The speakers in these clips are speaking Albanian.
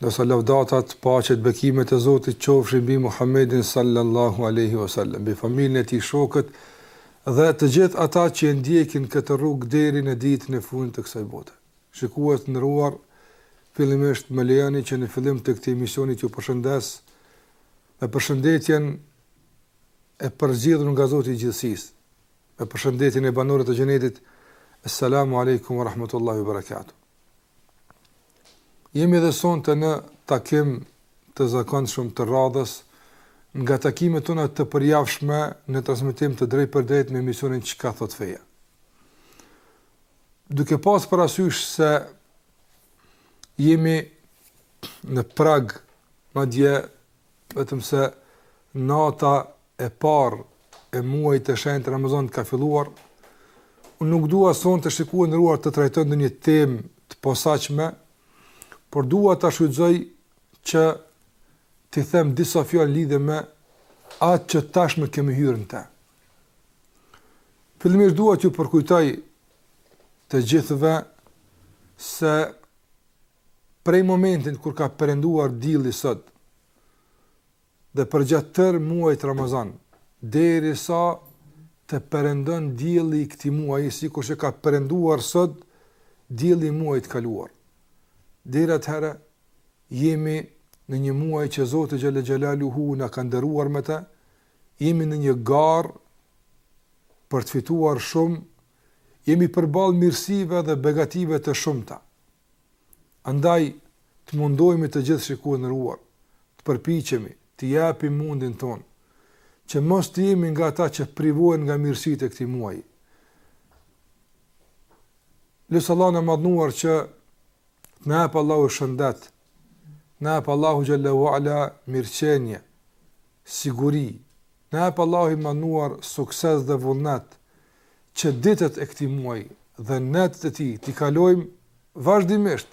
Ndërsa lavdatat, paqet, bekimet e Zotit qofshin mbi Muhammedin sallallahu alejhi ve sellem, mbi familjen e tij, shokët dhe të gjithë ata që e ndjekin këtë rrugë deri në ditën e fundit të kësaj bote. Shikues të nderuar, fillimisht më lejoni që në fillim të këtij emisioni t'ju përshëndes me përshëndetjen e përzgjedhur nga Zoti i gjithësisë, me përshëndetjen e banorëve të xhenetit, Assalamu alaikum wa rahmatullahi wa barakatuh. Jemi dhe sonte në takim të zakonshëm të radhës nga takimet tona të përjavshme në transmetim të drejtpërdrejtë me emisionin Çka thot feja. Duke pas parasysh se jemi në prag, madje vetëm se nata e parë e muajit të shenjtë të Ramazanit ka filluar, unë nuk dua sonte shikues të nderuar të trajtoj ndonjë temë të posaçme, por dua të shfrytëzoj që të them disa fjalë lidhje me atë që tashmë kemi hyrë në te. Fillimisht dua t'ju përkujtoj të gjithëve se prej momentin kur ka perënduar dielli sot, Dhe përgjatë tërë muajit Ramazan, derisa të perëndon dielli i këtij muaji, sikur që ka perënduar sot dielli i muajit të kaluar. Deri atëherë jemi në një muaj që Zoti xhalla xhalaluhu na ka nderuar me të, jemi në një garë për të fituar shumë, jemi përballë mirësive dhe begative të shumta. Andaj, të mundohemi të gjithë shikues të nderuar, të përpiqemi, të japim mundin tonë, që mos të jemi nga ata që privohen nga mirësitë e këtij muaji. Lus Allahun e madhëruar që të na japë Allahu shëndet, të na japë Allahu xhelle ue ala mirëqenie, siguri, na japë Allahu i madhëruar sukses dhe vullnet, që ditët e këtij muaji dhe netët e tij t'i kalojmë vazhdimisht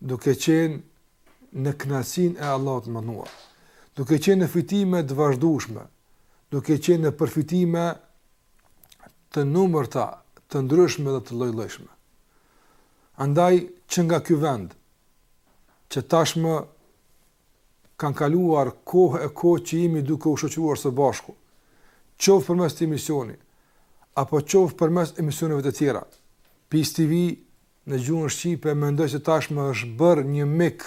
duke qenë në kënaqësinë e Allahut të Madhëruar, duke qenë në fitime të vazhdueshme, duke qenë në përfitime të numërta, të ndryshme dhe të lloj-llojshme. Andaj që nga ky vend që tashmë kanë kaluar kohë e kohë që jemi duke u shoqëruar së bashku, qoftë përmes këtij emisioni apo qoftë përmes emisioneve të tjera. Peace TV në gjuhën shqipe mendoj se tashmë është bërë një mik,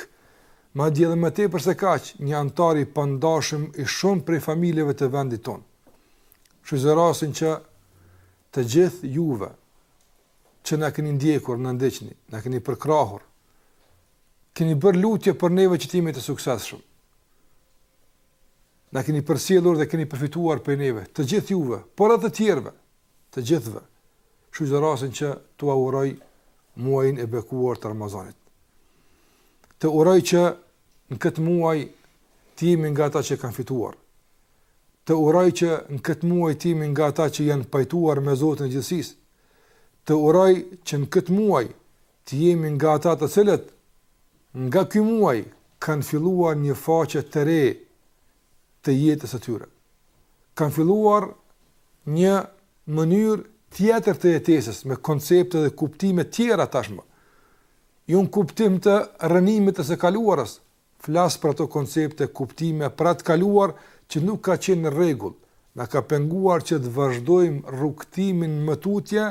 madje edhe më tepër se kaq, një anëtar i pandashëm i shumë prej familjeve të vendit tonë. Shfrytëzoj rastin që të gjithë juve që na keni ndjekur, na ndiqni, na keni përkrahur, Keni bërë lutje për neve që të jemi të suksesshëm. Na keni përcjellur dhe keni përfituar prej neve, të gjithë juve, por edhe të tjerëve, të gjithëve. Shfrytëzoj rastin që t'ua uroj muajin e bekuar të Ramazanit. Të uroj që në këtë muaj të jemi nga ata që kanë fituar. Të uroj që në këtë muaj të jemi nga ata që janë pajtuar me Zotin e gjithësisë. Të uroj që në këtë muaj Të jemi nga ata të cilët nga ky muaj kanë filluar një faqe të re të jetës së tyre. Kanë filluar një mënyrë tjetër të jetesës me koncepte dhe kuptime të tjera tashmë. Jo në kuptim të rrënimit të së kaluarës, Flas për ato koncepte, kuptime, për atë kaluar që nuk ka qenë në rregull, na ka penguar që të vazhdojmë rrugëtimin më tutje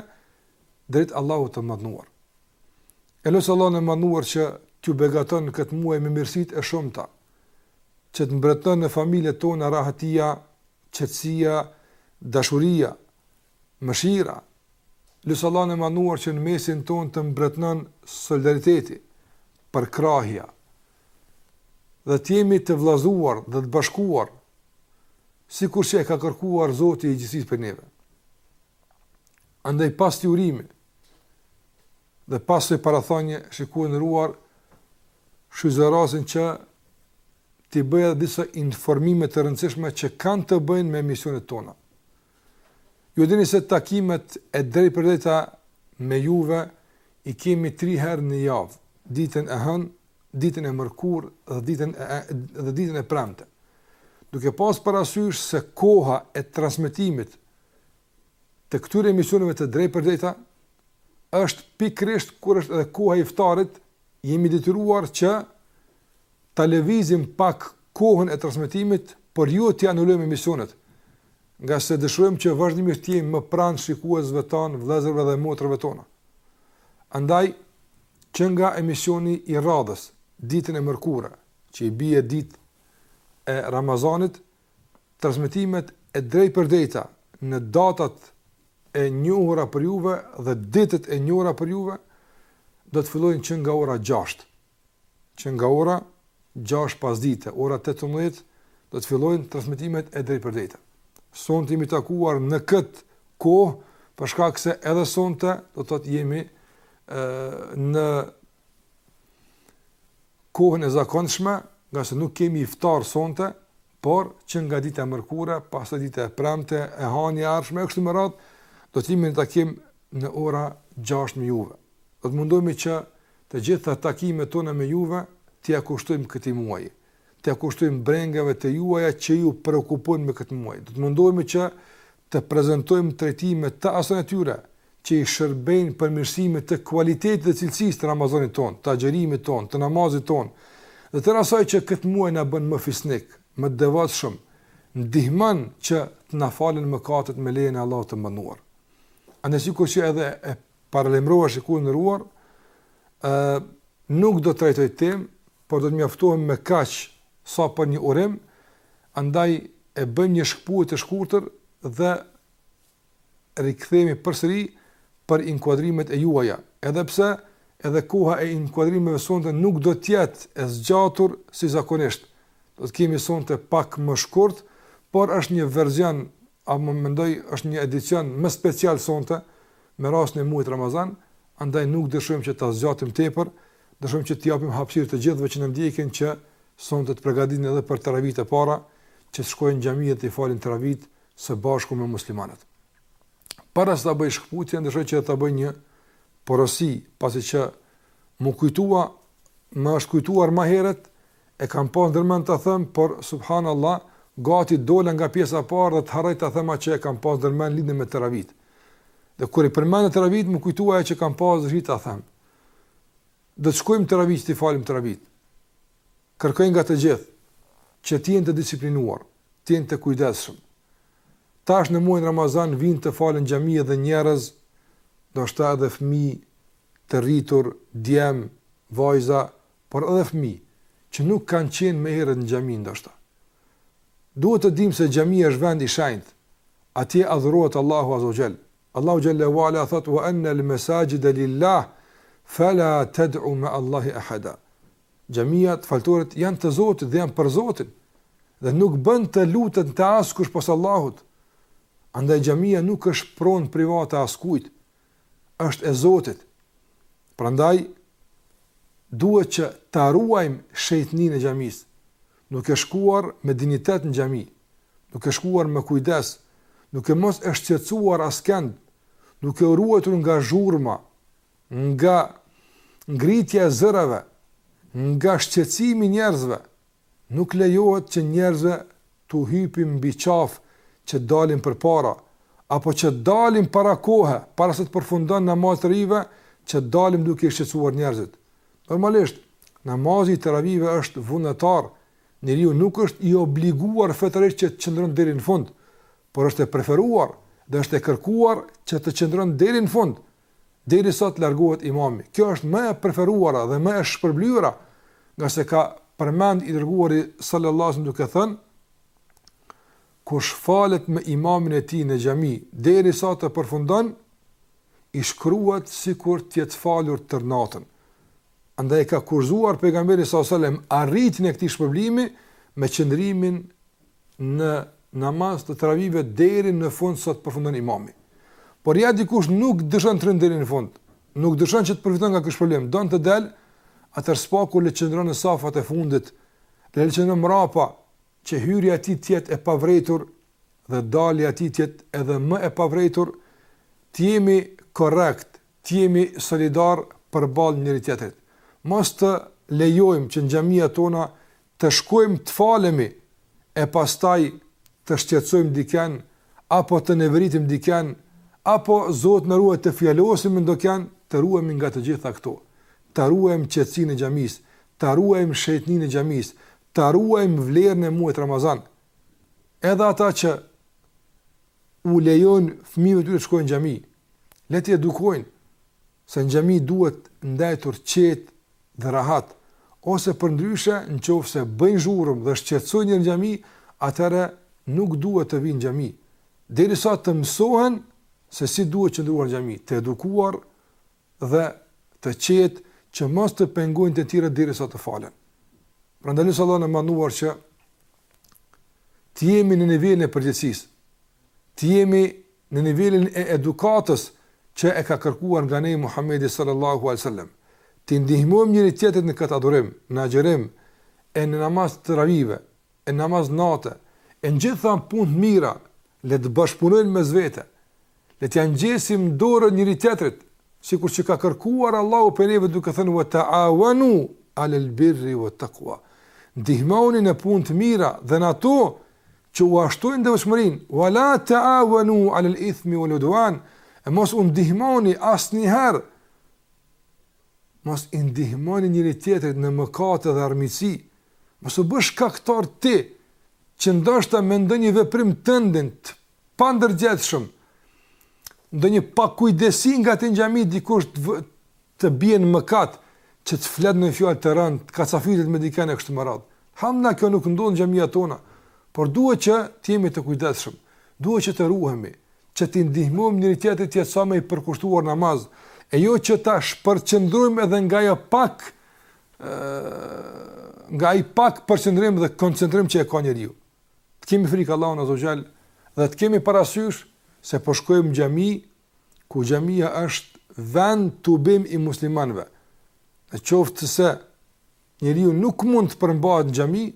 drejt Allahut të Madhnuar. E lus Allahun e Madhnuar që t'ju begaton këtë muaj me mirësitë e shumta, që të mbretëron në familjet tona rahatia, qetësia, dashuria, mëshira, lus Allahun e Madhnuar që në mesin tonë të mbretëron solidariteti, përkrahja dhe të jemi të vëllazuar dhe të bashkuar sikur që e ka kërkuar Zoti i gjithësisë prej neve. Andaj pas këtij urimi dhe pas kësaj parathënie, shikues i nderuar, shfrytëzoj rastin që t'i bëj disa informime të rëndësishme që kanë të bëjnë me emisionet tona. Ju e dini se takimet e drejtpërdrejta me juve i kemi 3 herë në javë, ditën e hënë, ditën e mërkurë dhe ditën e dhe ditën e premte. Duke pas parasysh se koha e transmetimit të këtyre emisioneve të drejtpërdrejta është pikërisht kur është edhe koha e iftarit, jemi detyruar që Ta lëvizim pak kohën e transmetimit, por jo t'i anulojmë emisionet, ngase dëshirojmë që vazhdimisht të jemi më pranë shikuesve tanë, vëllezërve dhe motrave tona. Andaj, që nga emisioni i radhës, ditën e mërkurë, që i bie ditë e Ramazanit, transmetimet e drejtpërdrejta në datat e njohura për juve dhe ditët e njohura për juve do të fillojnë që nga ora gjashtë. që nga ora gjashtë pasdite, ora tetëmbëdhjetë, do të fillojnë transmitimet e drejtpërdrejta. Sonte jemi takuar në këtë kohë, për shkak se edhe sonte, do të thotë jemi në kohën e zakonshme, ngase nuk kemi iftar sonte, por që nga dita e mërkurë, pastaj dita e premte, e hënia e ardhshme e kështu me radhë, do të jemi në takim në ora 6 me juve. Do të mundohemi që të gjitha takimet tona me juve t'ia kushtojmë këtij muaji, t'ia kushtojmë brengave të juaja që ju preokupojnë me këtë muaj. Do të mundohemi që të prezantojmë trajtime të asaj natyre që i shërbejnë përmirësimit të kualitetit dhe cilësisë të Ramazanit tonë, të agjërimit tonë, të namazit tonë dhe tërë asaj që këtë muaj na bën më fisnik, më të devotshëm, ndihmon që të na falen mëkatet me lejen e Allahut të Madhëruar. Andaj sikur që edhe e paralajmërova shikues të nderuar, ë nuk do të trajtoj temë, por do të mjaftohem me kaq sa për një urim, andaj e bëjmë një shkëputje të shkurtër dhe rikthehemi përsëri për inkuadrimet e juaja, edhe pse edhe koha e inkuadrimeve sonte nuk do të jetë e zgjatur si zakonisht. Do të kemi sonte pak më shkurt, por është një version, a më mendoj, është një edicion më special sonte, me rastin e muajit Ramazan, andaj nuk dëshirojmë që ta zgjatim tepër, dëshirojmë që t'i japim hapësirë të gjithëve që na ndjekin që sonte të përgatiten edhe për teravitë e para, që të shkojnë në xhami dhe të falin teravitë së bashku me muslimanët. Para se ta bëj shkëputjen, dëshoj që ta bëj një porosi, pasi që më kujtua, më është kujtuar më herët, e kam pas ndërmend ta them, por subhanallahu, gati dola nga pjesa e parë dhe të harroj ta them atë që e kam pas ndërmend lidhur me teravitë. Dhe kur i përmenda teravitë, m'u kujtua që kam pas dëshirë ta them. Do të shkojmë teravitë, që t'i falim teravitë. Kërkoj nga të gjithë, që të jenë të disiplinuar, të jenë të kujdesshëm. Tash në muajin Ramazan, vijnë të falen në xhami edhe njerëz, ndoshta edhe fëmijë, të rritur, djem, vajza, por edhe fëmijë, që nuk kanë qenë më herët në xhami ndoshta. Duhet të dimë se xhamia është vend i shenjtë, atje adhurohet Allahu azza wa jall. Allahu xhalla wa ala thotë wa anna al-masajida lillah fala tad'u ma Allahi ahada. Xhamiat, faltoret janë të Zotit dhe janë për Zotin dhe nuk bën të lutet askush pos Allahut. Andaj xhamia nuk është pronë private e askujt, është e Zotit. Prandaj duhet që ta ruajmë shejtninë e xhamisë, duke shkuar me dinjitet në xhami, duke shkuar me kujdes, duke mos e shqetësuar askënd, duke u ruajtur nga zhurma, nga ngritja e zërave, nga shqetësimi i njerëzve, Nuk lejohet që njerëzve t'u hypim mbi qafë që dalim përpara, apo që dalim para kohe, para se të përfundon namazi i teravive, që dalim duke i shqetësuar njerëzit. Normalisht, namazi i teravive është vullnetar, njeriu nuk është i obliguar fetarisht që të qëndron deri në fund, por është e preferuar dhe është e kërkuar që të qëndron deri në fund, derisa të largohet imami. Kjo është më e preferuara dhe më e shpërblyera, ngase ka përmend i dërguari sallallahu alajhi wasallam duke thënë kush falet me imamin e tij në xhami derisa të përfundon i shkruhet sikur të jetë falur tërë natën. Andaj ka kushtëzuar pejgamberi sallallahu alajhi wasallam arritjen e këtij shpërblimi me qëndrimin në namaz të travive deri në fund sa të përfundon imami. Po qe dikush nuk dëshiron të rrin deri në fund, nuk dëshiron që të përfiton nuk është problem, don të del, atëherë së paku le të qëndron në safat e fundit, le të qëndron mrapa, që hyrja e tij të jetë e pavrejtur, dhe dalja e tij të jetë edhe më e pavrejtur, të jemi korrekt, të jemi solidarë përballë njëri-tjetrit. Mos të lejojmë që në xhamia tona të shkojmë të falemi e pastaj të shqetësojmë dikënd apo të neveritim dikënd apo Zoti na ruajt të fjalosemi me ndokënd, të ruhemi nga të gjitha këto, ta ruajmë qetësinë e xhamisë, ta ruajmë shenjtërinë e xhamisë, ta ruajmë vlerën e muajit Ramazan. Edhe ata që u lejojnë fëmijëve të tyre të shkojnë në xhami, le t'i edukojnë, se në xhami duhet ndejtur qetë dhe rahat, ose përndryshe në qoftë se bëjnë zhurmë dhe shqetësojnë njerëz në xhami, atëherë nuk duhet të vijnë në xhami, derisa të mësohen se si duhet qëndruar në xhami, të edukuar dhe të qetë që mos të pengojnë të tjerët derisa të falen. Prandaj lus Allahun e Madhëruar që të jemi në nivelin e përgjegjësisë, të jemi në nivelin e edukatës që e ka kërkuar nga ne Muhamedi sallallahu alejhi ve sellem, t'i ndihmojmë njëri-tjetrit në këtë adhurim, në agjërim, e në namaz të teravive, e në namaz nate, e në gjitha punë të mira, le të bashkëpunojnë mes vete, le t'ia ngjesim dorën njëri-tjetrit, sikur që ka kërkuar Allahu prej neve duke thënë "Wa ta'awanu 'ala al-birri wat-taqwa", ndihmohuni në punë të mira dhe në ato që ua shtojnë devotshmërinë, "Wa la ta'awanu 'ala al-ithmi wal-'udwan", e mos u ndihmoni asnjëherë, mos i ndihmoni njëri tjetrit në mëkate dhe armiqësi, mos u bë shkaktar ti që ndoshta me ndonjë veprim tëndin të pandërgjegjshëm, ndonjë pakujdesi nga ti në xhami dikush të bie në mëkat që të flet ndonjë fjalë të rëndë, të kacafytet me dikën e kështu me radhë. Alhamdulillah kjo nuk ndodh në xhamiat tona, por duhet që të jemi të kujdesshëm, duhet që të ruhemi, që të ndihmojmë njëri tjetrin të jetë sa më i përkushtuar në namaz, e jo që ta shpërqendrojmë edhe nga ajo pak ë nga ai pak përqendrim dhe koncentrim që e ka njeriu. të kemi frikë Allahun Azza wa Jall dhe të kemi parasysh se po shkojmë në xhami, ku xhamia është vend tubim i muslimanëve. Në qoftë se njeriu nuk mund të përmbahet në xhami,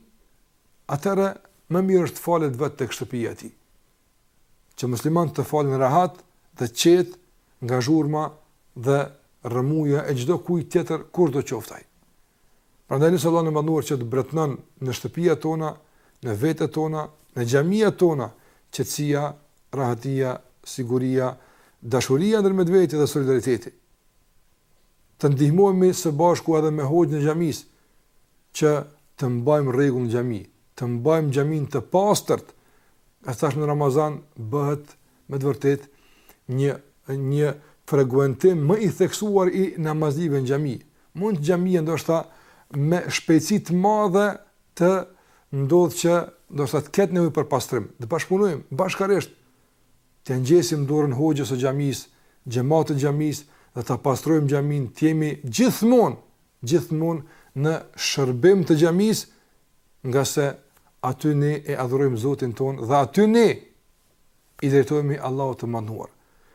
atëherë më mirë është të falet vetë tek shtëpia e tij. që muslimanët të falen rahat dhe qetë nga zhurma dhe rrëmuja e çdokujt tjetër kushdo qoftë ai. Prandaj lus Allahun e Madhëruar që të mbretnon në shtëpia tona, në vetet tona, në xhamia tona, qetësia, rahatia, siguria, dashuria ndërmjet veti dhe solidariteti. të ndihmohemi së bashku edhe me hoxhën e xhamisë që të mbajmë rregull në xhami, të mbajmë xhaminë të pastërt, e tash në Ramazan bëhet me të vërtet një një frekuentim më i theksuar i namazlive në xhami. Mund xhamia ndoshta me shpejtësi të madhe të ndodhë që ndoshta të ketë nevojë për pastrim. Të bashkëpunojmë bashkarisht T'ja ngjasim dorën hoxhës së xhamisë, xhematit të xhamisë dhe ta pastrojmë xhaminë, të jemi gjithmonë, gjithmonë në shërbim të xhamisë, ngase aty ne e adhurojmë Zotin tonë dhe aty ne i drejtohemi Allahut të Madhëruar.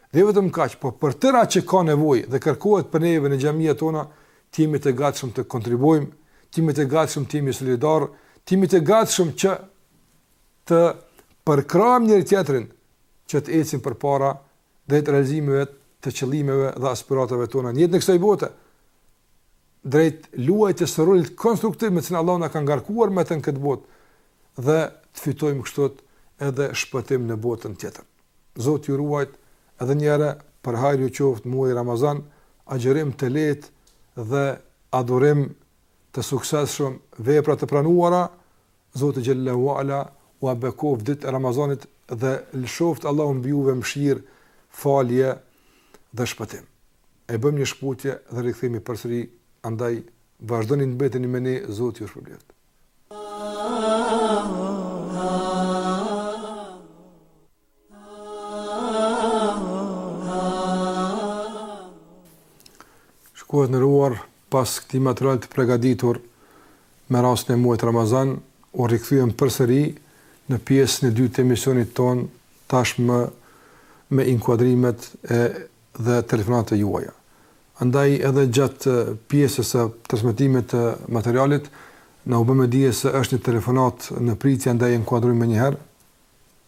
Dhe jo vetëm kaq, por për tërë atë që ka nevojë dhe kërkohet për neve në xhamiat tona, të jemi të gatshëm të kontribuojmë, të jemi të gatshëm të jemi solidarë, të jemi të gatshëm që të përkrahim njëri-tjetrin që të ecim përpara drejt realizimeve të qëllimeve dhe aspiratave tona në jetën e kësaj bote, drejt luajtjes së rolit konstruktiv me të cilin Allahu na ka ngarkuar me të në këtë botë dhe të fitojmë kështu edhe shpëtim në botën tjetër. Zoti ju ruajt edhe një herë për hajr ju qoftë muaj Ramazan, agjërim të lehtë dhe adhurim të suksesshëm, vepra të pranuara Zoti xhelle ue ala ua bekoftë ditët e Ramazanit dhe lëshoftë Allahu mbi juve mëshirë, falje dhe shpëtim. E bëjmë një shkputje dhe rikthehemi përsëri, andaj vazhdoni të mbeteni me ne, Zoti ju shpërbleftë. Shikues të nderuar pas këtij materiali të pregaditur me rastin e muajit Ramazan, u rikthyem përsëri në pjesën e dytë të emisionit tonë tashmë me inkuadrimet edhe telefonat e juaja. Andaj edhe gjatë pjesës e transmetimit të materialit, na u bë me dije se është një telefonatë në pritje, andaj inkuadrojmë menjëherë.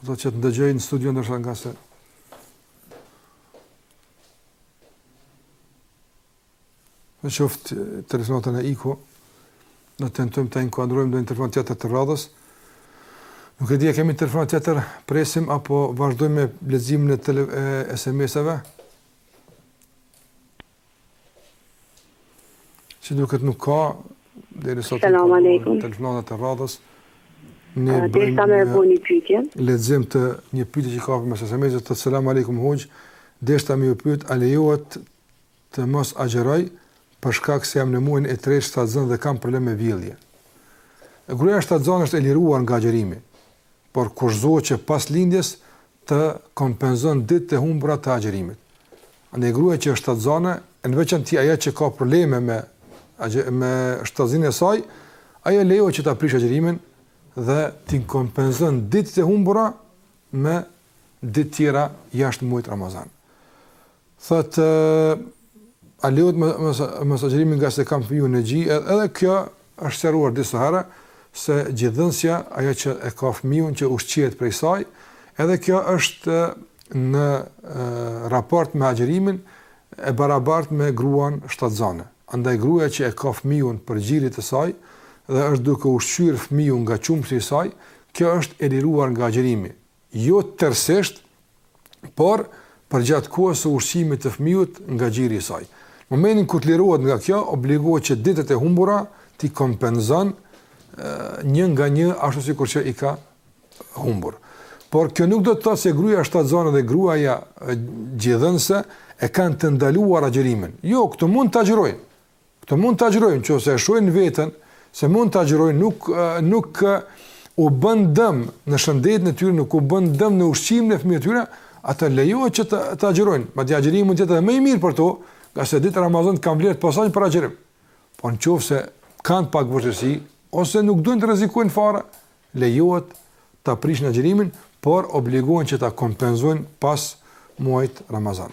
Do të që të dëgjojmë në studio në shanga se. Në qoftë telefonata na iku, ne të tentojmë të inkuadrojmë ndonjë telefon tjetër të radhës. Nuk e di a kemi telefon tjetër, presim apo vazhdojmë me leximin e SMS-eve. Si duket nuk ka, derisa të përgjën të telefonata e radhës, ne bëjmë një lexim të një pytje që ka përmes SMS-it, thotë selam alejkum hoxhë, deshta me ju pyt, a lejohet të mos agjëroj, për shkak se jam në muajin e tretë shtatzënë dhe kam problem me vjellje. Gruja shtatzënë është e liruar nga agjërimi, por kërkohet që pas lindjes të kompenzon ditët e humbura të agjërimit. Andaj gruaja që është shtatzane, në veçanti ajo që ka probleme me me shtatzinë e saj, ajo lejohet që ta prish agjërimin dhe t'i kompenzon ditët e humbura me ditë tjera jashtë muajit Ramazan. Thotë, a lejohet mosagjërimi ngase kam fëmijun në gji, edhe kjo është sqaruar disa herë, se gjidhënësja, ajo që e ka fëmijun që ushqehet prej saj, edhe kjo është në raport me agjërimin, e barabartë me gruan shtatzane. Andaj gruja që e ka fëmijun prej gjirit të saj, dhe është duke ushqyer fëmijun nga qumështi i saj, kjo është e liruar nga agjërimi, jo tërësisht, por përgjatë kohës së ushqimit të fëmijut nga gjiri i saj. Në momentin kur të lirohet nga kjo, obligohet që ditët e humbura t'i kompenzon një nga një ashtu sikur që i ka humbur. Por kjo nuk do të thotë se gruaja shtatzënë dhe gruaja gjidhënëse e kanë të ndaluar agjërimin. Jo, këto mund të agjërojnë, Këto mund të agjërojnë, në qof se e shohin veten, se mund të agjërojnë, nuk, nuk u bën dëm në shëndetin e tyre, nuk u bën dëm në ushqimin e fëmijëve të tyre, ato lejohet që të, të agjërojnë. Madje agjërimi mund të jetë edhe më i mirë për to, ngase ditët e Ramazanit kanë vlerë të posaçme për agjërim. Po në qofë se kanë pak vështirësi, ose nuk duen të rrezikojnë fare, lejohet ta prishin agjërimin, por obligohen që ta kompenzojnë pas muajit Ramazan.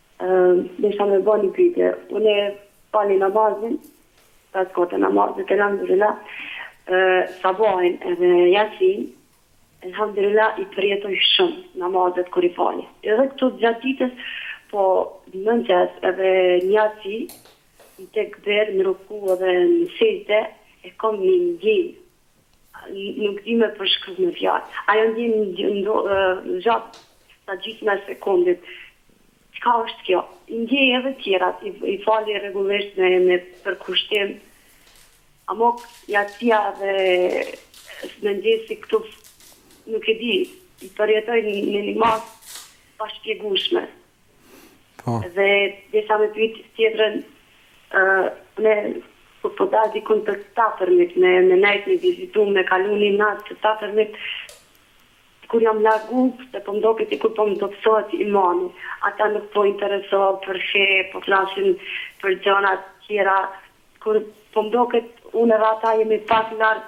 Desha me ba ni pyetje. Unë e fali namazin, pesë kohtë e namazit, elhamdulillah, sabahin edhe jacinë, elhamdulillah i përjetoj shumë namazet kur i fali. Edhe ktu gjatë ditës, po në mëngjes edhe në jaci, në tekbir, në ruku edhe në sexhde e kom ni ndjenj Nuk di me përshkru me fjalë. Ajo ndjenjë zgjat sa gjysma e sekundit. Çka është kjo? I ndjej edhe të tjerat, i fali rregullisht me me përkushtim. Amo jacia dhe mëngjesi këtu nuk e di, i përjetoj në një masë të pashpjegueshme. Po. Dhe desha me pyet tjetrën, ë kur po dal dikun te t'afërmit me me nejt me vizitu me kalu një natë te t'afërmit kur jam largu se po m'doket sikur po më dobësohet imani ata nuk po interesohen për fe po flasin për gjana tjera kur po m'doket unë edhe ata jemi pak larg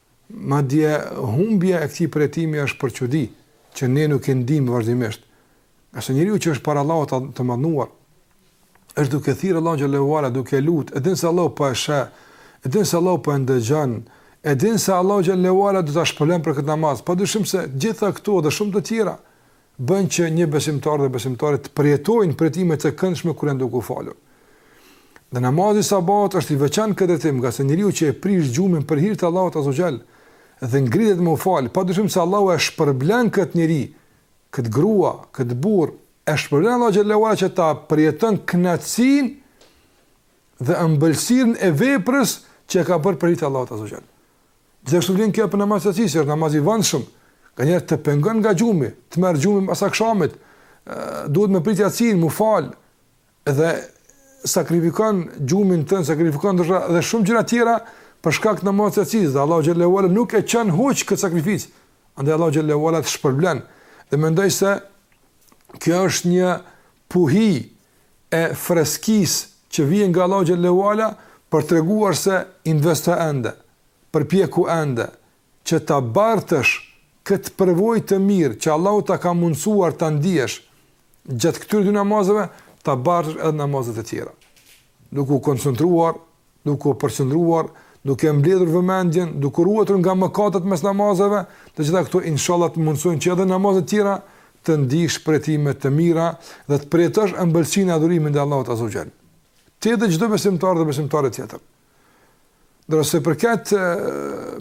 Madje, humbja e këtij përjetimi është për çudi, që ne nuk e ndiejmë vazhdimisht. Ngase njeriu që është para Allahut të Madhnuar, është duke thirrë Allahun xhele ue ala, duke e lut, e din se Allahu po e sheh, e din se Allahu po e ndëgjon, e din se Allahu xhele ue ala do ta shpërblen për këtë namaz. Padyshim se të gjitha këto dhe shumë të tjera bën që një besimtar dhe besimtare të përjetojnë përjetime të këndshme kur janë duke u falur. Dhe namazi i sabahut është i veçantë në këtë drejtim, ngase njeriu që e prish gjumin për hir të Allahut azze ue xhel dhe ngritet me u fal, padyshim se Allahu e shpërblen këtë njeri, këtë grua, këtë burrë, e shpërblen Allahu xhele ue ala që ta përjeton kënaqësinë dhe ëmbëlsirën e veprës që e ka bërë për hir të Allahut azze ue xhel. Gjithashtu vlen kjo për namazin e jacisë, është namaz i vëndshëm, nganjëherë të pengon nga gjumi, të merr gjumi mas akshamit, duhet me prit jacinë, m'u fal, edhe sakrifikon gjumin tënd, sakrifikon ndryshe dhe shumë gjëra tjera për shkak të namazit të jacisë dhe Allahu xhele ue ala nuk e çon huq këtë sakrificë. Andaj Allahu xhele ue ala të shpërblen. Dhe mendoj se kjo është një puhi e freskisë që vjen nga Allahu xhele ue ala për të treguar se investo ende, përpjeku ende që ta bartësh këtë përvojë të mirë që Allahu ta ka mundësuar ta ndiesh gjatë këtyre dy namazeve, ta bartësh edhe në namazet e tjera. Duke u koncentruar duke u përqëndruar, duke mbledhur vëmendjen, duke u ruajtur nga mëkatet mes namazeve, të gjitha këto inshallah të mundësojnë që edhe namazet tjera të ndish prej tij me të mira dhe të përjetosh ëmbëlsinë e adhurimit ndaj Allahut Azza wa Jall. Ti dhe çdo besimtar dhe besimtare tjetër. Ndërsa për këtë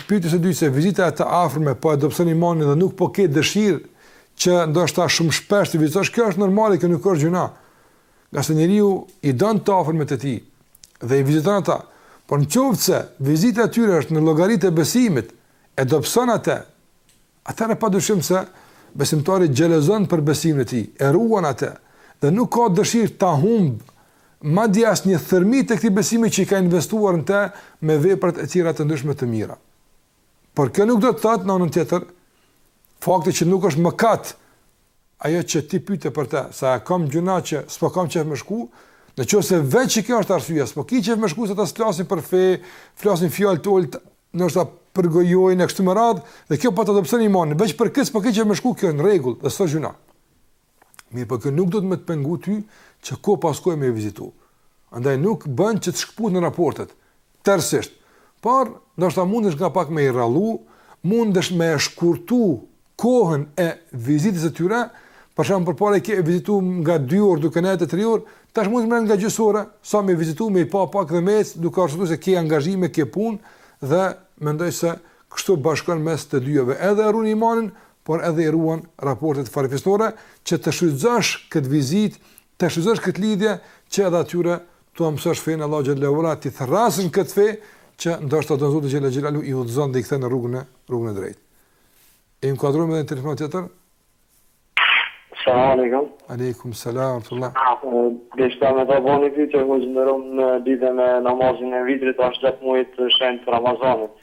pyetjen e dytë se vizita e të afërmve po e dobëson imanin dhe nuk po ke dëshirë që ndoshta shumë shpesh t'i vizitosh, kjo është normale, kjo nuk është gjynah. Ngase njeriu i don të afërmit e tij, dhe i viziton ata, por në qoftë se vizita e tyre është në llogari të besimit, e dobëson atë, atëherë pa dyshim se besimtari xhelozon për besimin e tij, e ruan atë, dhe nuk ka dëshirë ta humbë, madje asnjë thërrmijë të këtij besimi që ai ka investuar në te me veprat e tjera të ndryshme të mira. Por kjo nuk do të thotë në anën tjetër, fakti që nuk është mëkat ajo që ti pyte për te, se a kam gjynah që s'po kam qejf me shku, në qoftë se veç kjo është arsuja, s'po ki qejf me shku se ata s'flasin për fe, flasin fjalë të ulëta, ndoshta përgojojnë e kështu me radhë, dhe kjo po ta dobëson imanin, veç për këtë s'po ki qejf me shku, kjo në rregull, dhe s'o gjynah. Mirëpo kjo nuk do me të pengu ty që kohë pas kohe me i vizitu. Andaj nuk bën që të shkëputen raportet. tërësisht, por ndoshta mundesh nga pak me i rrallu, mundesh me e shkurtu kohën e vizitës së tyre, për shembull përpara i ke vizituar nga 2 orë duke nejtë 3 orë, tash mundesh me nga gjysmë ore, sa me i vizitu, me i pa pak dhe me ec, duke u arsyetu se ke angazhime, ke punë dhe mendoj se kështu bashkon mes të dyjave, edhe e ruan imanin, por edhe i ruan raportet farefisnore, që të shfrytëzosh këtë vizitë Të shfrytëzosh këtë lidhje që edhe atyre t'ua mësosh fenë e Allahut subhanehu ve teala, t'i thërrasësh në këtë fe që ndoshta don Zoti xhele xhelaluhu i udhëzon dhe i kthen në rrugën e rrugën e drejtë. E inkuadrojmë edhe një telefonatë tjetër. Selam aleikum. Aleikum selam rahmetullah. Deshta me ta ba një pyetje hoxhë i nderum në lidhje me namazin e vitrit është gjatë muajit të shenjtë të Ramazanit.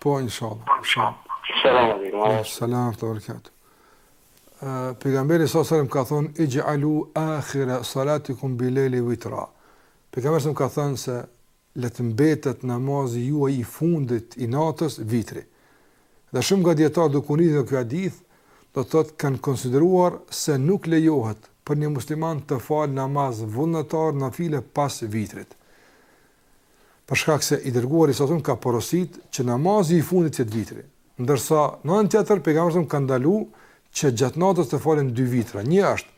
Po inshallah. Po inshallah. Selam alejkum. Wa alejkum selam wa rahmetullah. Pejgamberi alejhi selam ka thon ij'alu akhira salatikum bi layli witra. Pejgamberi alejhi selam ka thon se le të mbetet namazi juaj i fundit i natës vitri. Dhe shumë nga dijetarët duke u nis nga ky hadith, do të thotë kanë konsideruar se nuk lejohet për një musliman të falë namaz vullnetar nafile pas vitrit. për shkak se i dërguari alejhi selam ka porosit që namazi i fundit të jetë vitri, ndërsa në anën tjetër pejgamberi alejhi selam ka ndalu që gjatë natës të falen dy vitra. Një është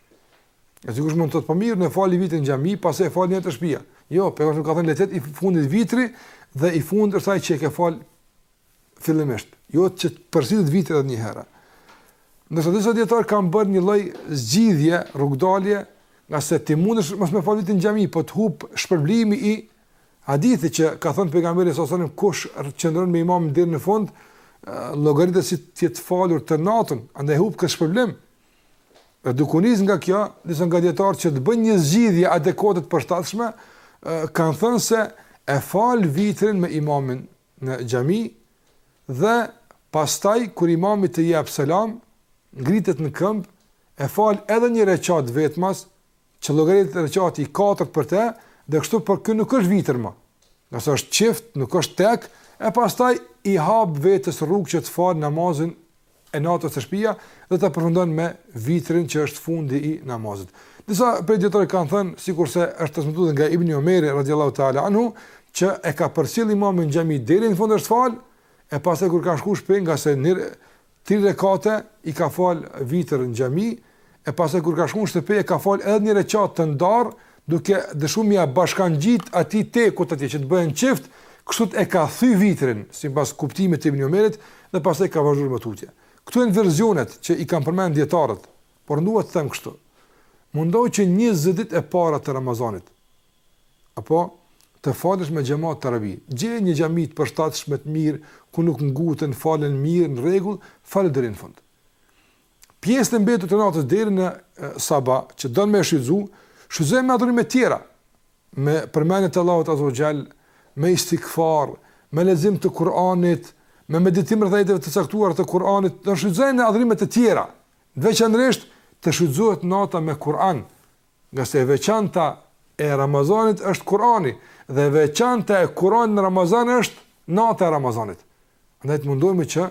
E dikush mund të thotë po mirë, po e fali vitrin në xhami, pastaj e fali një te shpia. Jo, pejgamberi ka thënë le të jetë i fundit vitri dhe i fundit është ai që e ke fal fillimisht, jo që të përsëritet vitri edhe një herë. Ndërsa disa dijetarë kanë bërë një lloj zgjidhje, rrugdalje, ngase ti mundesh mos me fal vitrin në xhami, po të hup shpërblimi i hadithit që ka thënë pejgamberi s.a.s., kush qëndron me imamin deri në fund, llogaritet si të jetë falur tërë natën, andaj e hup këtë shpërblim. Dhe duke u nis nga kjo, disa nga dijetarët që të bënë një zgjidhje adekuate të përshtatshme, kanë thënë se e fal vitrin me imamin në xhami dhe pastaj kur imami të jep selam ngritet në këmbë e fal edhe një rekat vetmas që llogaritet rekati i katërt për te dhe kështu për ky nuk është vitër më ngase është çift nuk është tek e pastaj i hap vetes rrugë që të fal namazin e natës te shpia dhe ta përfundon me vitrin që është fundi i namazit. Disa prej dietarëve kanë thënë, sikurse është transmetuar nga Ibn Omeri radhiyallahu ta'ala anhu, që e ka përcjell imamin në xhami deri në fund është fal, e pastaj kur ka shku shpi ngase tri rekate i ka fal vitër në xhami e pastaj kur ka shku në shtëpi e ka fal edhe një rekat të ndarë duke dasht me ia bashkangjit atij tekut atje që të bëhen çift, kështu e ka thy vitrin, sipas kuptimit të ibn Omerit, dhe pastaj ka vazhdu më tutje. Këto janë verzionet që i kanë përmend dijetarët, por ne duhet të them kështu. Mundohu që njëzet ditët e para të Ramazanit, apo të falësh me xhemat teravi, gjen një xhami të përshtatshme të mirë, ku nuk nguten, falen mirë, në rregull, falu deri në fund. Pjesën e mbetur të natës deri në saba që don me shfrytzu, shfrytëzojmë me adhurime të tjera, me përmendje të Allahut azza wa jall, me istighfar, me lexim të Kuranit, me meditim rreth ajeteve të caktuara të Kuranit, shfrytëzoje me adhurime të tjera. Veçanërisht të shfrytëzohet nata me Kur'an, ngase e veçanta e Ramazanit është Kur'ani dhe e veçanta e Kur'anit në Ramazan është nata e Ramazanit. Andaj të mundohemi që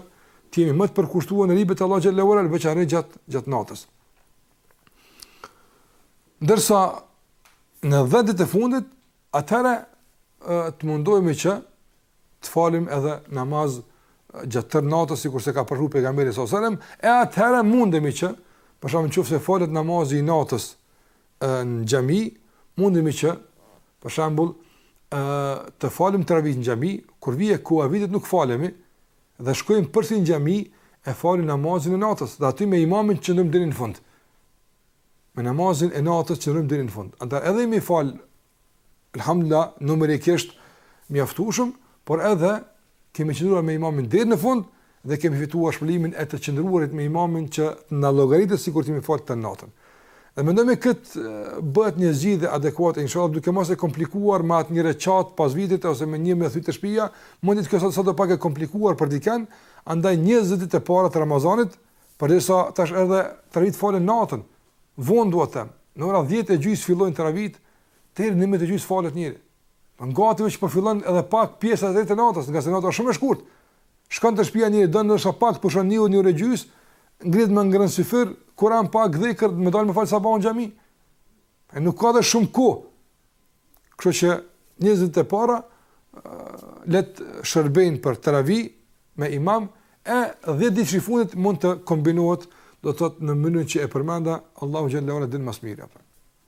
të jemi më të përkushtuar në librin e Allahut xhel-le ve ala, veçanërisht gjatë, gjatë natës. Ndërsa, në dhjetë ditët e fundit, atëherë të mundohemi që të falim edhe namaz gjatë tërë natës, sikurse ka vepru pejgamberi s.a.s. E atëherë mundemi që, për shembull në qoftë se falet namazi i natës në xhami, mundemi që Për shembull, ë të falim teravi në xhami, kur vjen koha e vitrit nuk falemi dhe shkojmë përsëri në xhami e falim namazin e natës dhe aty me imamin qëndrojmë deri në fund. Me namazin e natës qëndrojmë deri në fund. Andaj edhe jemi fal Alhamdulillah, numerikisht mjaftueshëm, por edhe Kemi qëndruar me imamin deri në fund dhe kemi fituar shpërblimin e të qëndruarit me imamin që na llogaritet sikur të jemi fal tërë natën. Dhe mendoj me kët bëhet një zgjidhje adekuate inshallah duke mos e komplikuar me atë një rekat pas vitrit ose me një me thënë te shtëpia, mund të jetë sado pak e komplikuar për dikënd, andaj 20 ditët e para të Ramazanit, përderisa tash edhe teravitë falen natën vonë, do të thotë, në orën 10 e gjys fillojnë teravitë, deri në 11 e gjys falet njeri. Gati veç po fillon edhe pak pjesa e tretë e natës, ngase nata është shumë e shkurtë. Shkon te shtëpia njeri don ndoshta pak pushon një orë, një orë e gjys, ngrihet me ngrën syfyr, Kuran pak, dhikër, me dal me fal sabahun n'xhami. E nuk ka dhe shumë kohë. Kështu që njëzet të parat le të shërbejnë për teravi me imam e 10 ditëshi i fundit mund të kombinohet do të thotë në mënyrën që e përmenda Allahu xhele ve ala e din më së miri.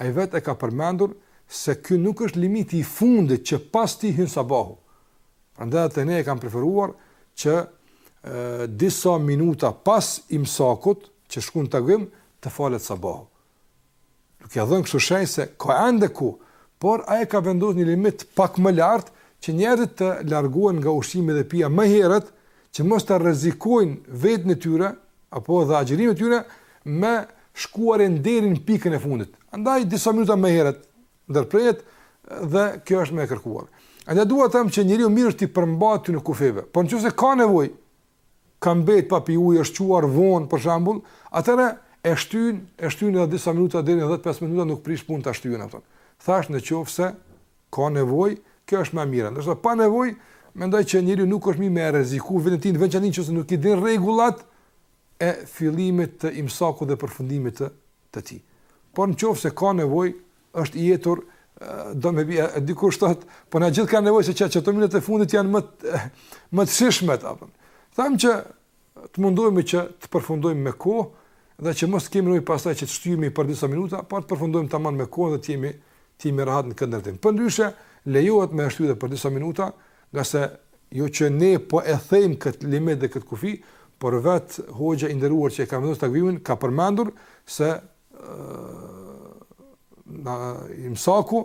Ai vetë e ka përmendur se ky nuk është limiti i fundit që pas tij hyn sabahu. Prandaj edhe te ne e kanë preferuar që disa minuta pas imsakut që shkruan takvimi, të falet sabahu. Duke dhënë kështu shenjë se ka ende kohë, por ai e ka vendos një limit pak më lart që njerëzit të largohen nga ushqimi dhe pija më herët që mos të rrezikojnë veten e tyre apo edhe agjërimin e tyre me shkuarjen deri në pikën e fundit. Andaj disa minuta më herët ndërprehet dhe kjo është më e kërkuar. Andaj dua të them që njeriu mirë është të përmbahet kufijve. Po nëse ka nevojë, ka mbet pa pi ujë, është çuar vonë për shembull, atëherë e shtyn, e shtyn edhe disa minuta deri në 10-15 minuta nuk prish punë ta shtyn atë. Thash në qoftë se Ka nevojë, kjo është më e mira. Ndërsa pa nevojë, mendoj që njeriu nuk është mirë me e rreziku veten e tij, veçanërisht nëse nuk i din rregullat e fillimit të imsakut dhe përfundimit të të tij. Por në qoftë se ka nevojë, është i etur, do me pi, e dikush thot, po të gjithë kanë nevojë se qato minutat e fundit janë më më të shishme apo. Them që të mundohemi që të përfundojmë me kohë dhe që mos të kemi nevojë pastaj që të shtyhemi për disa minuta, por të përfundojmë tamam me kohë dhe të jemi të jemi rahat në këtë drejtim. Përndryshe, lejohet me e shty edhe për disa minuta, ngase jo që ne po e thejmë këtë limit dhe këtë kufi, por vet hoxha i nderuar që e ka vendosur takvimin e ka përmendur se na imsaku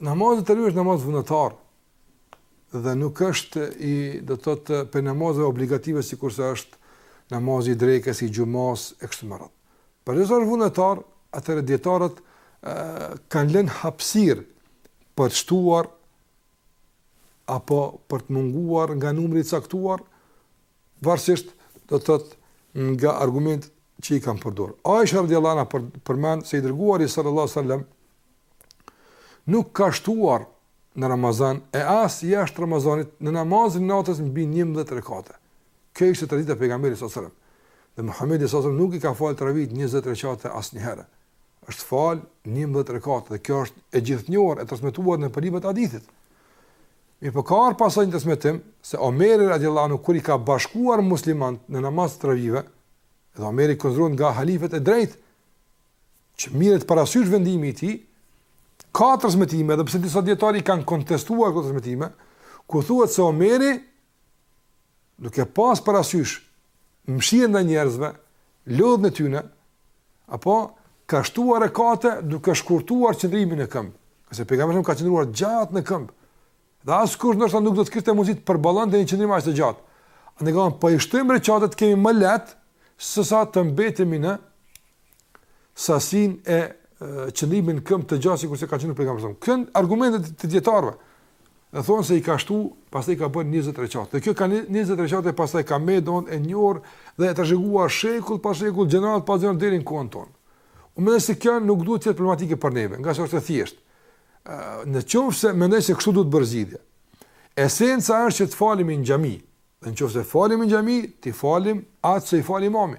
Namazi i teravisë është namaz vullnetar dhe nuk është i do të thotë prej namazeve obligative sikurse është namazi i drekës i xhumasë e kështu me radhë. Përderisa është vullnetar, atëherë dijetarët kanë lënë hapësirë për të shtuar apo për të munguar nga numri i caktuar Varësisht, do të thotë nga argumentet që i kanë përdorur. Aisha radhiyallahu anha për, përmend se i dërguari sallallahu alaihi wasallam nuk ka shtuar në Ramazan e as jashtë Ramazanit në namazin e natës mbi 11 rekate. Kjo ishte tradita e pejgamberit sallallahu alajhi wasallam. Dhe Muhamedi sallallahu alajhi wasallam nuk i ka falë travit 20 rekate asnjëherë. Është fal 11 rekate dhe kjo është e gjithnjohur e transmetuar në librat e hadithit. Mirëpo ka ardhur pastaj një transmetim se Omeri radiallahu anhu kur i ka bashkuar muslimanët në namaz të travive, dhe Omeri konsiderohet nga halifet e drejtë që merret parasysh vendimi i tij, ka transmetime edhe pse disa dijetarë i kanë kontestuar këto transmetime, ku thuhet se Omeri duke pas parasysh mëshirë ndaj njerëzve, lodhjen e tyre, apo ka shtuar rekate duke shkurtuar qëndrimin në këmbë. Sepse pejgamberi ka qëndruar gjatë në këmbë, dhe askush ndoshta nuk do të kishte mundësi të përballonte një qëndrim aq të gjatë. Ne kam po i shtojmë rekate ta kemi më lehtë se sa të mbetemi në sasinë e qëndrimit në këmbë të gjatë sikur se ka qenë pejgamberi. Këto janë argumentet e dijetarëve. Dhe thonë se i ka shtu, pastaj ka bën 20 rekat. Dhe kjo 20 rekate pastaj ka mbet e njohur dhe e trashëguar shekull pas shekulli, gjeneratë pas gjenerate deri në kohën tonë. Unë mendoj se kjo nuk duhet të jetë problematike për neve, ngase është e thjeshtë. Në qoftë se mendoj se kështu duhet bërë zgjidhja. Esenca është që të falemi në xhami. Dhe në qoftë se falemi në xhami, t'i falim atë që i fal imami.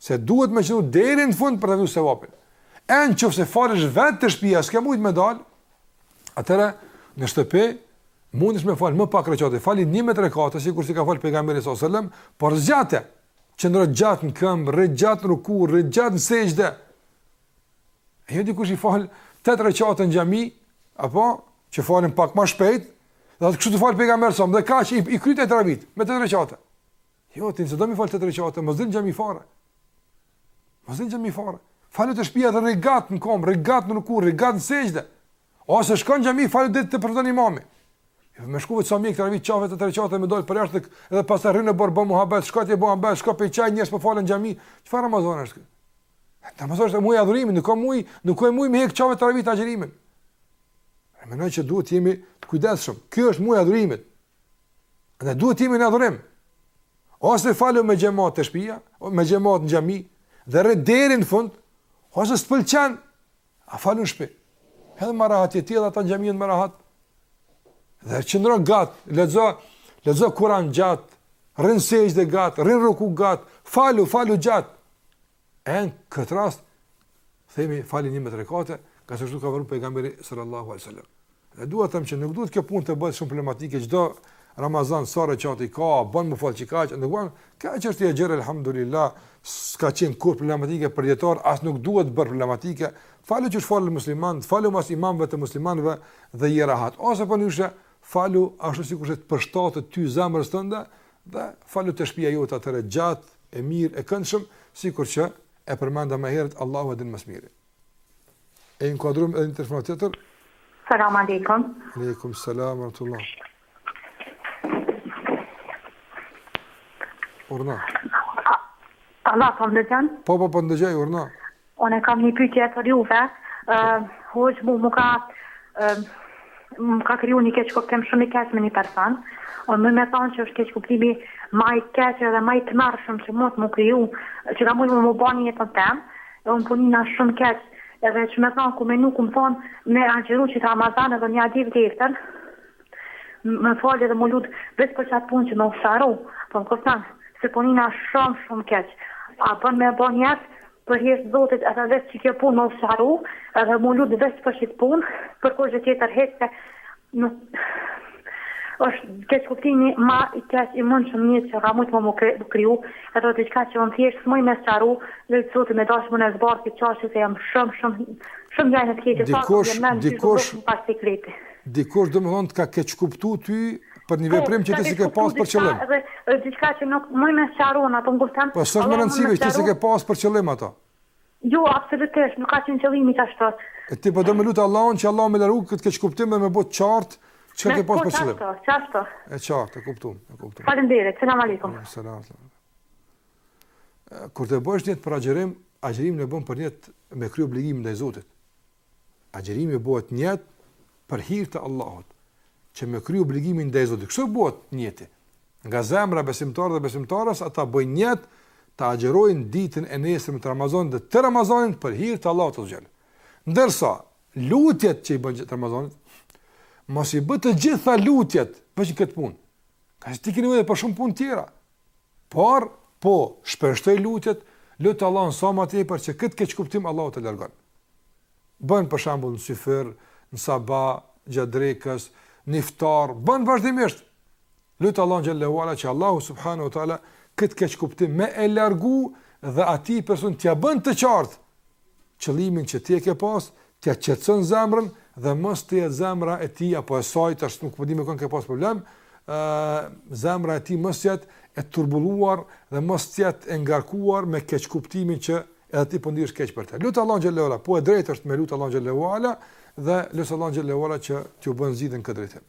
Se duhet me qëndru deri në fund për të fitu sevapin. E në qoftë se falesh vetë te shpia, s'ke mujtë me dalë, atëherë në shtëpi, mundesh me falë më pak rekate, fali 11 rekate, sikurse i ka falë pejgamberi s.a.s. Por zgjate, qëndro gjatë në këmbë, rri gjatë në ruku, rri gjatë në sexhde. E jo dikush i falë 8 rekate në xhami, apo, që falën pak ma shpejt, dhe thotë kështu është falë pejgamberi s.a.s. dhe ka që i, i kryen teravitë me 8 rekate. Jo, ti nëse do mi falë të të reqate, më zilë gjemi fare. Më zilë gjemi fare. Falë të shpia dhe regat në kom, regat në rukur, regat në sejgjde. Ose shkon gjemi, falë dhe të përdojnë imami. Jo, me shkuve të sa mjek të rëvit qafe të të reqate, me dojtë për jashtë dhe pas të rrinë e bërë bëmë habet, shka tje bëmë habet, shka pe qaj njështë për po falën gjemi. Qëfar Ramazan është këtë? Ramazan është e mujë adhurimi, nuk ka mujë, nuk ka mujë me hekë qafe të rëvit agjerimin. Remenoj që duhet jemi të kujdeshëm. Kjo është mujë adhurimit. Ne duhet të jemi në adhurim. Ose falu me xhamat te shtëpia, me xhamat në xhami dhe rri deri në fund, ose s'të pëlqen, a falu në shtëpi. Edhe më rahat ti edhe ata në xhami janë më rahat. Dhe qëndro gat, lexo, lexo Kur'an gjat, rri në sexhde gat, rri në ruku gat, falu, falu gjat. E në këtë rast, themi fali një me tre rekate, ngase kështu ka vepru pejgamberi sallallahu alai sallam. Dhe dua të them që nuk duhet kjo punë të bëhet shumë problematike, çdo Ramazan, sa rekate ka, bën me falë kaq, nuk bën kaq, çështje e gjerë, alhamdulillah, s'ka qenë kur problematike për dijetarë, as nuk duhet bërë problematike, falu qysh falen muslimanët, falu mas imamve të muslimanve dhe je rahat, ose për po nxeshe, falu ashtu sikur që t'përshtatet ty zemrës tënde, Dhe falu te shpia jote atëherë gjatë e mir e këndshëm sikur që e përmenda më herët Allahu e din më së miri. E inkuadrojmë edhe një telefon tjetër. Selam aleikum. Aleikum selam rahmetullah. Urna. Alo po më dëgjon? Po po po të ndëgjoj urna. Unë kam një pyetje për juve. Ë, hoxhë, mu m'u ka ë m'u ka kriju një keqkuptim shumë i keq me një person. Unë muj me thonë që është keqkuptimi ma i keq edhe ma i tmerrshëm që mund m'u kriju, që ka mund m'u ba në jetën tem. E unë po nihna shumë keq. Edhe qysh me thonë a muj me, nuk muj, me thonë me agjëru qit Ramazan edhe me ja di vlerën. Me fal edhe mu lut veç për qat punë që m'u sqaru, po më kupton, se po nihna është shumë shumë keq. A bën me bo nijet për hir të Zotit edhe veç që kjo punë m'u sqaru, edhe mu lut veç për qit punë, për kurrgjë tjetër hiç se nuk është keqkuptimi ma i keq i mundshëm nje që ka mujt me m'u kriju, edhe diçka që unë thjesht s'muj me sqaru, lut Zotin me dashtë me ma zbardh këtë çështje se jam shumë shumë shumë jaj në të keqe, sa të vjen mend qysh u bo kum pas sikleti. Dikush domethënë të ka keqkuptuar ty për një veprim që ti s'e ke pas për qëllim. Po, është diçka që nuk mund ta sqaroj apo nuk them. Po s'është me rëndësi veç ti s'e ke pas për qëllim atë. Jo, absolutisht, nuk ka qenë qëllimi ashtu. E ti po do me lut Allahun që Allah me largu këtë keqkuptim dhe me bo të qartë çka ke pas për qëllim. Po, çfarë? E qartë, e kuptuam, e kuptuam. Faleminderit, selam aleikum. Selam. Kur të bësh nijet për agjërim, agjërimin e bën për me kry obligim ndaj Zotit. Agjërimi bëhet nijet për hir të Allahut, që me kry obligimin ndaj Zotit. Kështu bëhet nijeti. Nga zemra besimtari dhe besimtarja ata bëjnë nijet ta agjërojnë ditën e nesërme të Ramazanit dhe të Ramazanit për hir të Allahut azze ue xhel. Ndërsa lutjet që i bën gjatë Ramazanit mos i bë të gjitha lutjet për këtë punë. Ngase ti ke nevojë për shumë punë tjera. Por, po, shpeshtoji lutjet, lute Allahun sa ma tepër që këtë keqkuptim Allahu ta largon. Bën për shembull në syfyr, në sabah, gjatë drekës, në iftar, bën vazhdimisht. Lute Allahun xhelle ue ala që Allahu subhanahu wa taala këtë keqkuptim me e largu dhe atij person t'ia bën të qartë qëllimin që ti e ke pas, t'ia qetëson zemrën dhe mos të jetë zemra e tij apo e saj, tash nuk po di me kë ke pas problem, ë zemra e tij mos jetë e turbulluar dhe mos të jetë e ngarkuar me keqkuptimin që edhe ti po ndihesh keq për të. Lute Allahun xhele ue ala, po e drejtë është me lut Allahun xhele ue ala dhe lute Allahun xhele ue ala që t'ju bën zgjidhje në këtë drejtim.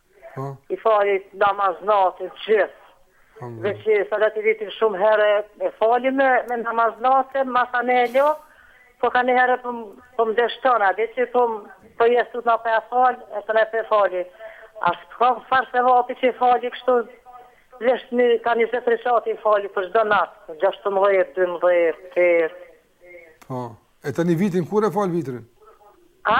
Po. I fali namaz natë gjithë. Dhe që salati vitrin shumë herë e fali me, me namaz natë, masa me e lo, po ka një herë po, po më deshton, a dhe që po, po jes të nga për e fali, e të nga për e fali. A së përka më farë se vapi që i fali kështu, dhe shë një, ka njëzet rekate i fali për çdo natë, në gjashtë të mëdhejt, dy mëdhejt, tërë. Po, e të një vitrin, kur e fali vitrin? A?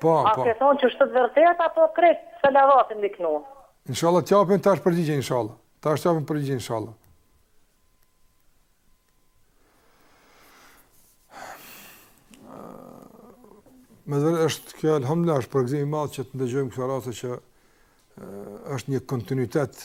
Po, po. A ke thonë që është e vërtetë apo krejt salavatin me knu? Inshallah të japim tash përgjigje inshallah. Tash të japim përgjigje inshallah. Me dhe është kjo alhamdulillah është përgëzim i madh që të ndëgjojmë këto raste që është një kontinuitet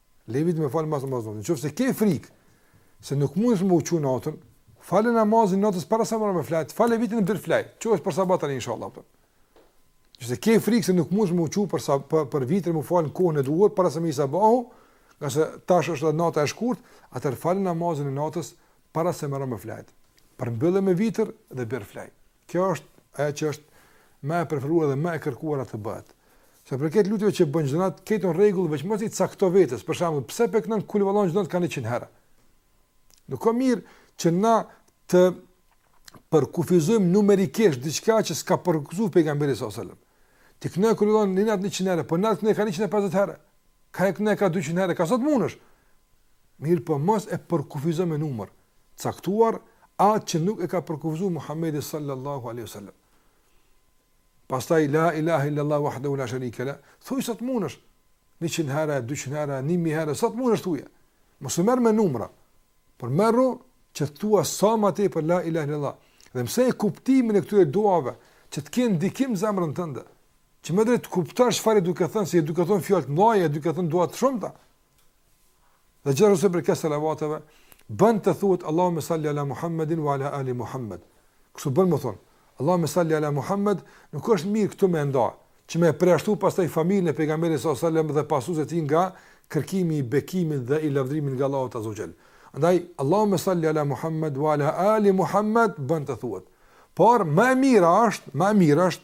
Le vitrin me e falë mas namazit. Në qoftë se ke frikë, se nuk mundesh me u çu natën, fale namazin e natës para se me ra me fjetë, fale vitrin e bjer flej, që është për sabat tani, inshallah. Për. Që se ke frikë se nuk mundesh me u çu për, sa, për, për vitrin me e falë në kohën e duhur, para se me hi sabahu, ngase tash është dhe nata e shkurt, atëherë fale namazin e natës para se me ra me fjetë. Përmbylle me vitër dhe bjer flej. Kjo është ajo që është më e preferuar dhe më e kërkuara të bëhet. Sa për këtë lutje që bën çdo natë, krejt në rregull veç mos i cakto vetes. Për shembull, pse pe knon kul huvallahun çdo natë ka 100 herë. Nuk â mirë që na të përkufizojmë numerikisht diçka që s'ka përkufizuar pejgamberi sa selam. Ti kno kul huvallahun një natë 100 herë, po natë ne ka 150 herë. Ka kno ka 200 herë, ka sa t'mundesh. Mirëpo mos e përkufizo me numër. caktuar atë që nuk e ka përkufizu Muhammedi sallallahu aleyhi sallam. Pastaj, la ilahe illallah wahdahu la sharike la, thuje sa të munësh, 100 herë, 200 herë, 1000 herë, sa të munësh thuja. Mos u merr me numra, por merru që ta thuash sa më tepër la ilahe illallah. Dhe mësoje kuptimin e këtyre duave që të kenë ndikim në zemrën tënde. Që më drejt ta kuptosh çfarë je duke thënë, se je duke thënë fjalë të mëdha, duke thënë dua të shumta. Dhe gjithashtu sa i përket salavateve bën të thuhet Allahumma salli ala Muhammedin wa ala ali Muhammed. Kështu bën me u thon. Allahumma salli ala Muhammed, nuk është mirë këtu me e nda, që me përjashtu pastaj familjen e pejgamberit sallallahu alajhi wasallam dhe pasuesit e tij nga kërkimi i bekimit dhe i lavdërimit nga Allahu azze ve xhel. Andaj Allahumma salli ala Muhammed wa ala ali Muhammed bën të thuhet. Por më e mira është, më e mira është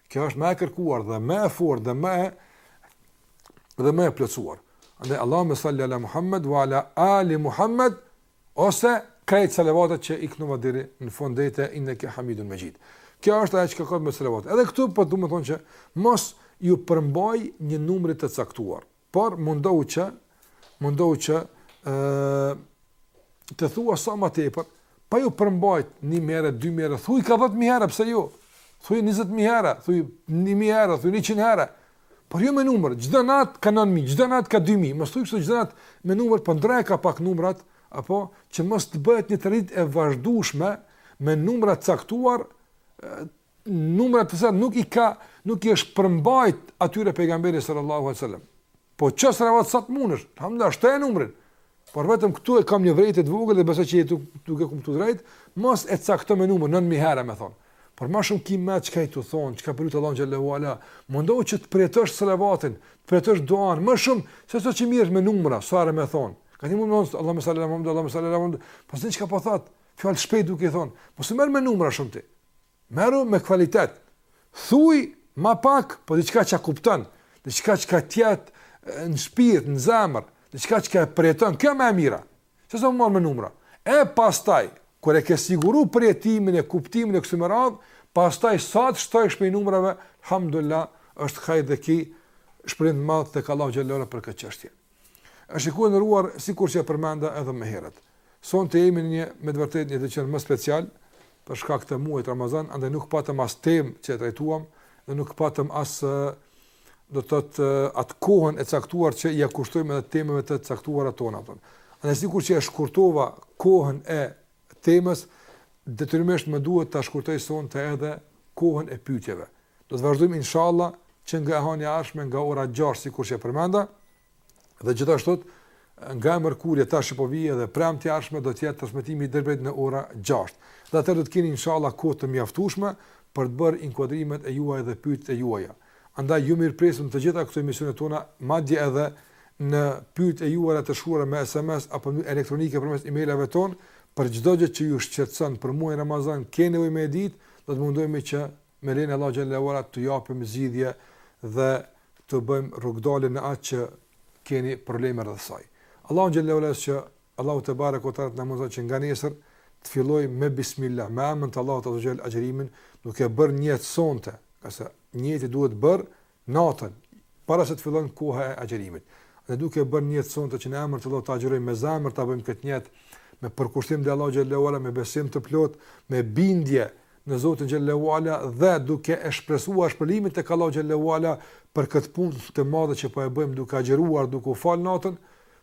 Kjo është më e kërkuar dhe më e fortë dhe më e dhe më e plotësuar. Andaj Allahumme salli ala Muhammed wa ala ali Muhammed ose krejt salavatet që i këndojmë deri në fund deri te inneke Hamidun Mexhid. Kjo është ajo që ka me salavatet. Edhe këtu për po du me thonë që mos ju përmbaj një numri të caktuar. Por mundohu që mundohu që e të thua sa më tepër, pa ju përmbajt një mi herë, dy mi herë, thuj ka dhetë mi herë, pse jo? Thuj njëzët mi herë, thuj një mi herë, thuj njëqind herë. Por jo, jo me numër, çdo natë ka nënë mi, çdo natë ka dy mi, mos thuj kështu çdo natë me numër, për po ndrroji ka pak numrat, apo që mos të bëhet një traditë e vazhdushme me numra të caktuar, numra të cilat nuk i ka, nuk i është përmbajt atyre pejgamberi sallallahu alaihi wasallam. Po ço salavat sa të mundesh, alhamdulillah, shtoje numrin. Por vetëm këtu e kam një vërejtje të vogël dhe besoj që jeni duke kuptuar drejt, mos e cakto me numër 9000 herë me thon. Por më shumë kij men çka je tu thon, çka po lut Allahu xhallahu ala, mundohu që të përjetosh salavatin, të përjetosh duan më shumë se sa që merresh me numra, sa herë me thon. Ka një mund mos Allahu sallallahu alaihi wasallam, Allahu sallallahu alaihi wasallam, po çka po thot? Fjalë shpejt duke i thon. Mos e merr me numra shumë ti. Merru me kvalitet. Thuj ma pak, po diçka që kupton, diçka që të jetë në shpirt, në zemër, diçka që e përjeton, kjo ma e mira. Se sa me u marr me numra. E pastaj, kur e ke siguru përjetimin e kuptimin e kësaj me radhë, pastaj sa të shtosh prej numrave, alhamdulillah, është hajr dhe ke shpërblim të madh tek Allahu xhallahu ala për këtë çështje. E shikues të nderuar sikur që e përmenda edhe më herët. Sonte jemi në një me të vërtetë një edicion më special për shkak të muajit Ramazan, andaj nuk patëm as temë që e trajtuam dhe nuk patëm as do të thotë atë kohën e caktuar që ia kushtojmë edhe temave të caktuara tona. Andaj sikur që e shkurtova kohën e temës, detyrimisht më duhet ta shkurtoj sonte edhe kohën e pyetjeve. Do të vazhdojmë inshallah që nga e hënia e ardhshme nga ora 6 sikur që e përmenda. Dhe gjithashtu nga e mërkurja tash që po vjen dhe premtja e ardhshme do të jetë transmetimi i drejtpërdrejtë në ora 6. Dhe atëherë do të keni inshallah kohë të mjaftueshme për të bërë inkuadrimet e juaja dhe pyetjet e juaja. Andaj ju mirëpresim në të gjitha këto emisione tona, madje edhe në pyetjet e juaja të shkruara me SMS apo elektronike përmes emailave tonë, për çdo gjë që ju shqetëson për muajin Ramazan, keni nevojë me ditë, do të mundohemi që me lejen e Allahu xhalla uala t'u japim zgjidhje dhe t'u bëjmë rrugdalje në atë që keni probleme rreth saj. Allahu xhalla uala që Allahu tebareke ve teala të na mundëson që nga nesër të fillojmë me bismillah, me emrin të Allahut azze ve xhel agjërimin, duke bërë nijet sonte, ngase nijeti duhet bërë natën para se të fillon koha e agjërimit. Dhe duke bërë nijet sonte që në emër të Allahut të agjërojmë me zemër ta bëjmë këtë nijet, me përkushtim ndaj Allahut xhel-le ve ala, me besim të plot, me bindje në Zotin xhel-le ve ala dhe duke e shpresuar shpërblimin te Allahu xhel-le ve ala për këtë punë të madhe që po e bëjmë duke agjëruar, duke u falë natën,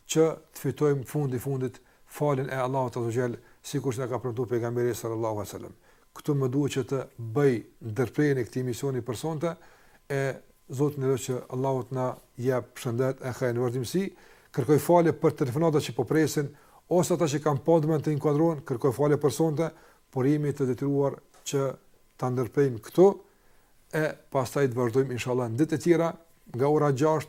që të fitojmë fundi fundit faljen e Allahut azze ve xhel sikur që na ka premtuar pejgamberi sal-lallahu alejhi ve sel-lem. Këtu më duhet që të bëj ndërprerjen e këtij emisioni për sonte e uroj që Allahu të na jap shëndet e hajr në vazhdimsi. Kërkoj falje për telefonatat që po presin ose ata që kanë pas ndërmend të inkuadrohen, kërkoj falje për sonte, por jemi të detyruar që ta ndërprejmë këtu e pastaj të vazhdojmë inshallah në ditë të tjera nga ora 6